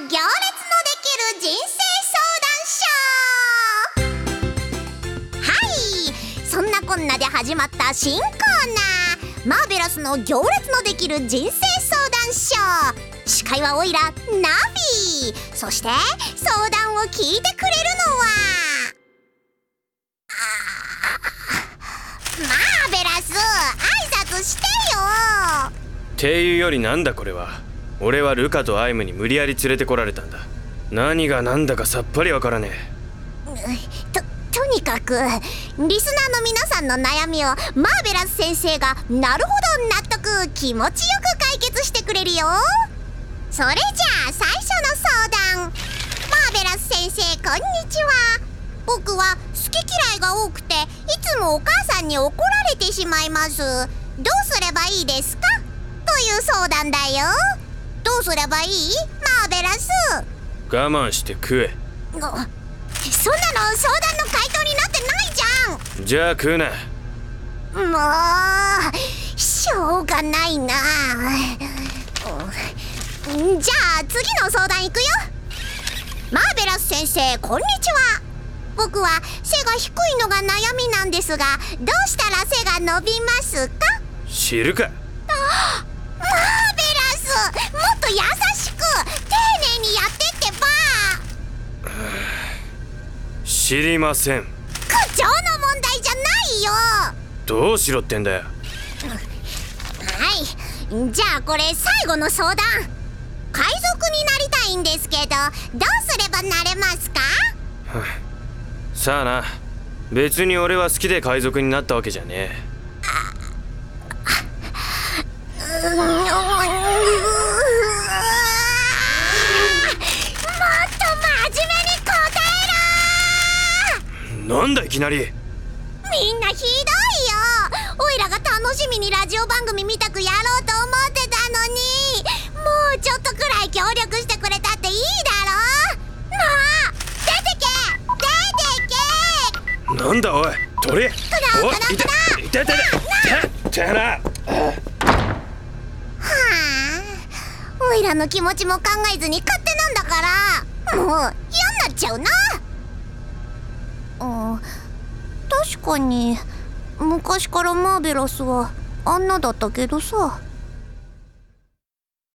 行列のできる人生相談所はいそんなこんなで始まった新コーナーマーベラスの行列のできる人生相談所司会はオイラナビそして相談を聞いてくれるのはマーベラス挨拶してよっていうよりなんだこれは。俺はルカとアイムに無理やり連れてこられたんだ。何が何だかさっぱりわからねえ。ととにかくリスナーの皆さんの悩みをマーベラス先生がなるほど納得気持ちよく解決してくれるよ。それじゃあ最初の相談。マーベラス先生こんにちは。僕は好き嫌いが多くていつもお母さんに怒られてしまいます。どうすればいいですか？という相談だよ。どうすればいい？マーベラス。え我慢して食え。おそんなの相談の回答になってないじじゃあ食うな。ゃんもうしょうがないな。うんじゃあ次の相談いくよ。マーベラス先生こんにちは。僕は背が低いのが悩みなんですがどうしたら背が伸びますか？知るか優しく丁寧にやってってば。知りません。口調の問題じゃないよ。どうしろってんだよ。はい。じゃあこれ最後の相談。海賊になりたいんですけどどうすればなれますか？さあな。別に俺は好きで海賊になったわけじゃねうなんだいきなり。みんなひどいよ。おいらが楽しみにラジオ番組見たくやろうと思ってたのに。もうちょっとくらい協力してくれたっていいだろ。もう出てけ出てけ。なんだおい。取れ。らくら痛い痛い痛い痛い痛いな。はあ。おいらの気持ちも考えずに勝手なんだから。もう嫌になっちゃうなうん。確かに昔からマーベラスはあんなだったけどさ。